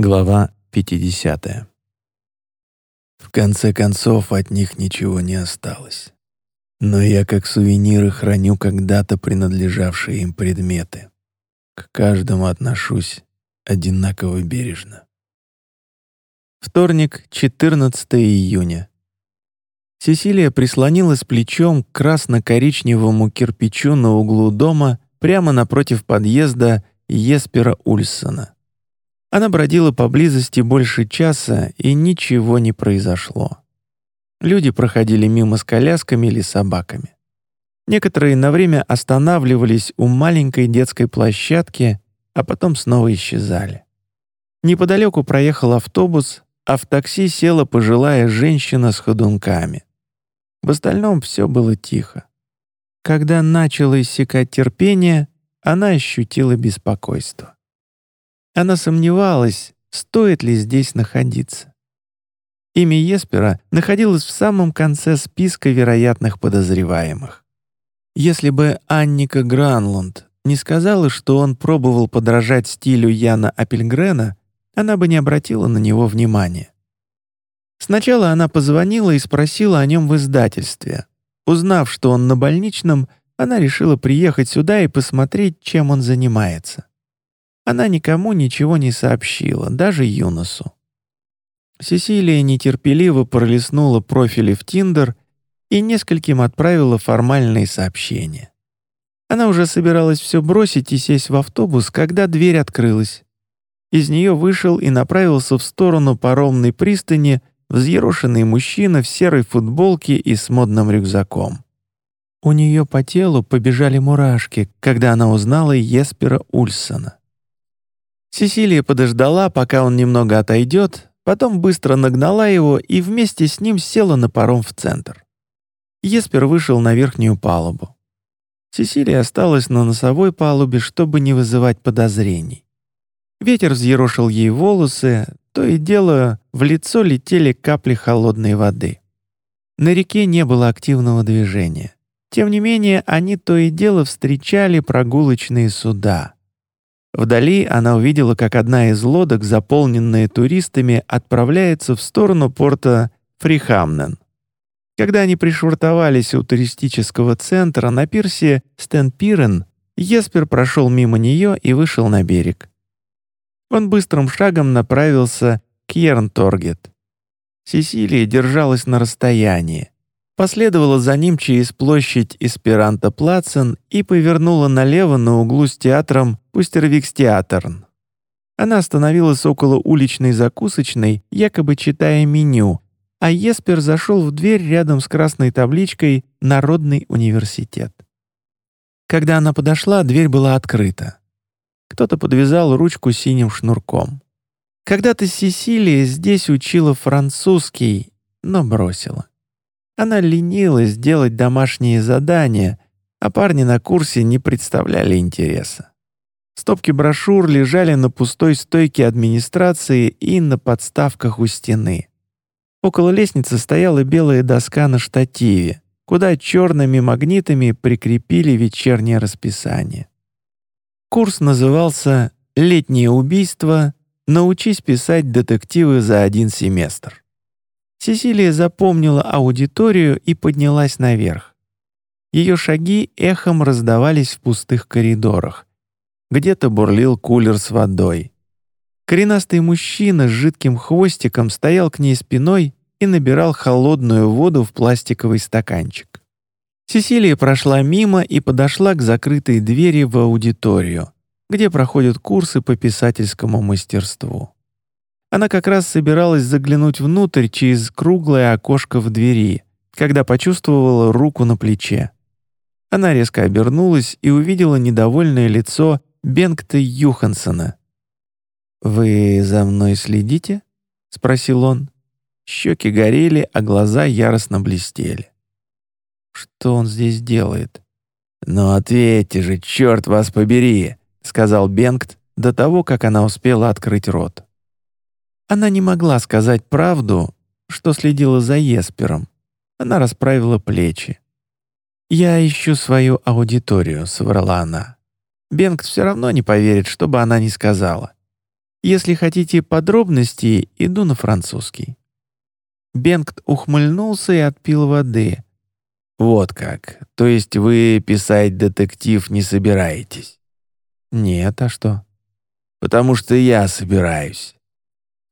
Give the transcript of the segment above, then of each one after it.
Глава 50. В конце концов, от них ничего не осталось. Но я как сувениры храню когда-то принадлежавшие им предметы. К каждому отношусь одинаково бережно. Вторник, 14 июня. Сесилия прислонилась плечом к красно-коричневому кирпичу на углу дома прямо напротив подъезда Еспера Ульсона. Она бродила поблизости больше часа, и ничего не произошло. Люди проходили мимо с колясками или собаками. Некоторые на время останавливались у маленькой детской площадки, а потом снова исчезали. Неподалеку проехал автобус, а в такси села пожилая женщина с ходунками. В остальном все было тихо. Когда начало иссякать терпение, она ощутила беспокойство. Она сомневалась, стоит ли здесь находиться. Имя Еспера находилось в самом конце списка вероятных подозреваемых. Если бы Анника Гранлунд не сказала, что он пробовал подражать стилю Яна Апельгрена, она бы не обратила на него внимания. Сначала она позвонила и спросила о нем в издательстве. Узнав, что он на больничном, она решила приехать сюда и посмотреть, чем он занимается. Она никому ничего не сообщила, даже Юносу. Сесилия нетерпеливо пролистнула профили в Тиндер и нескольким отправила формальные сообщения. Она уже собиралась все бросить и сесть в автобус, когда дверь открылась. Из нее вышел и направился в сторону паромной пристани взъерошенный мужчина в серой футболке и с модным рюкзаком. У нее по телу побежали мурашки, когда она узнала Еспера Ульсона. Сесилия подождала, пока он немного отойдет, потом быстро нагнала его и вместе с ним села на паром в центр. Еспер вышел на верхнюю палубу. Сесилия осталась на носовой палубе, чтобы не вызывать подозрений. Ветер взъерошил ей волосы, то и дело в лицо летели капли холодной воды. На реке не было активного движения. Тем не менее, они то и дело встречали прогулочные суда — Вдали она увидела, как одна из лодок, заполненная туристами, отправляется в сторону порта Фрихамнен. Когда они пришвартовались у туристического центра на пирсе Стенпирен, Еспер прошел мимо нее и вышел на берег. Он быстрым шагом направился к Ернторгет. Сесилия держалась на расстоянии последовала за ним через площадь Эсперанто-Плацен и повернула налево на углу с театром Пустервикстеатерн. Она остановилась около уличной закусочной, якобы читая меню, а Еспер зашел в дверь рядом с красной табличкой «Народный университет». Когда она подошла, дверь была открыта. Кто-то подвязал ручку синим шнурком. Когда-то Сесилия здесь учила французский, но бросила. Она ленилась делать домашние задания, а парни на курсе не представляли интереса. Стопки брошюр лежали на пустой стойке администрации и на подставках у стены. Около лестницы стояла белая доска на штативе, куда черными магнитами прикрепили вечернее расписание. Курс назывался «Летнее убийство. Научись писать детективы за один семестр». Сесилия запомнила аудиторию и поднялась наверх. Ее шаги эхом раздавались в пустых коридорах. Где-то бурлил кулер с водой. Коренастый мужчина с жидким хвостиком стоял к ней спиной и набирал холодную воду в пластиковый стаканчик. Сесилия прошла мимо и подошла к закрытой двери в аудиторию, где проходят курсы по писательскому мастерству. Она как раз собиралась заглянуть внутрь через круглое окошко в двери, когда почувствовала руку на плече. Она резко обернулась и увидела недовольное лицо Бенгта Юхансона. «Вы за мной следите?» — спросил он. Щеки горели, а глаза яростно блестели. «Что он здесь делает?» «Ну ответьте же, черт вас побери!» — сказал Бенгт до того, как она успела открыть рот. Она не могла сказать правду, что следила за Еспером. Она расправила плечи. «Я ищу свою аудиторию», — соврала она. Бенгт все равно не поверит, что бы она ни сказала. Если хотите подробностей, иду на французский». Бенгт ухмыльнулся и отпил воды. «Вот как. То есть вы писать детектив не собираетесь?» «Нет, а что?» «Потому что я собираюсь.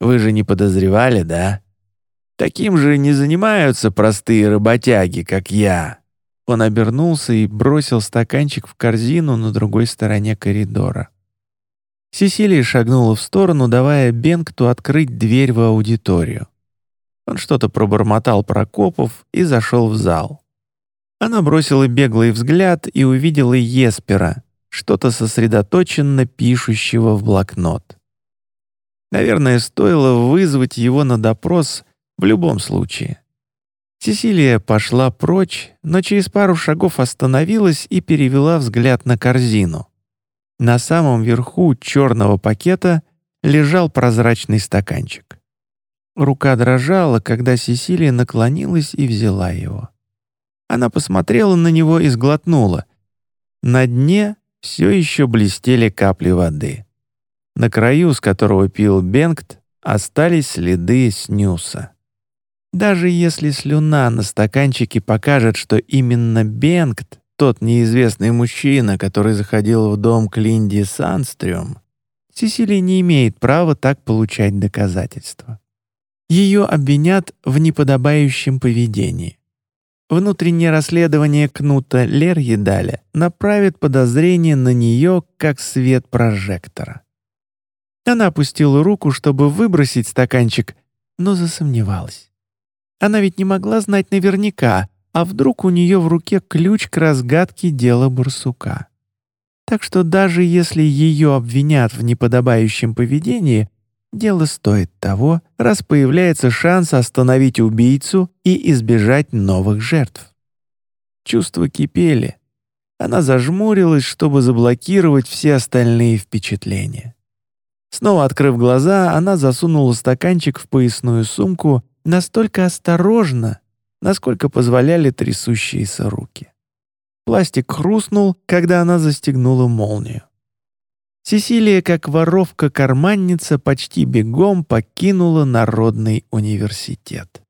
Вы же не подозревали, да? Таким же не занимаются простые работяги, как я». Он обернулся и бросил стаканчик в корзину на другой стороне коридора. Сесилия шагнула в сторону, давая Бенгту открыть дверь в аудиторию. Он что-то пробормотал про копов и зашел в зал. Она бросила беглый взгляд и увидела Еспера, что-то сосредоточенно пишущего в блокнот. Наверное, стоило вызвать его на допрос в любом случае. Сесилия пошла прочь, но через пару шагов остановилась и перевела взгляд на корзину. На самом верху черного пакета лежал прозрачный стаканчик. Рука дрожала, когда Сесилия наклонилась и взяла его. Она посмотрела на него и сглотнула. На дне все еще блестели капли воды. На краю, с которого пил Бенгт, остались следы снюса. Даже если слюна на стаканчике покажет, что именно Бенгт, тот неизвестный мужчина, который заходил в дом к Линди Санстрюм, Сесилия не имеет права так получать доказательства. Ее обвинят в неподобающем поведении. Внутреннее расследование Кнута Лерьедаля направит подозрение на нее как свет прожектора. Она опустила руку, чтобы выбросить стаканчик, но засомневалась. Она ведь не могла знать наверняка, а вдруг у нее в руке ключ к разгадке дела барсука. Так что даже если ее обвинят в неподобающем поведении, дело стоит того, раз появляется шанс остановить убийцу и избежать новых жертв. Чувства кипели. Она зажмурилась, чтобы заблокировать все остальные впечатления. Снова открыв глаза, она засунула стаканчик в поясную сумку настолько осторожно, насколько позволяли трясущиеся руки. Пластик хрустнул, когда она застегнула молнию. Сесилия, как воровка-карманница, почти бегом покинула Народный университет.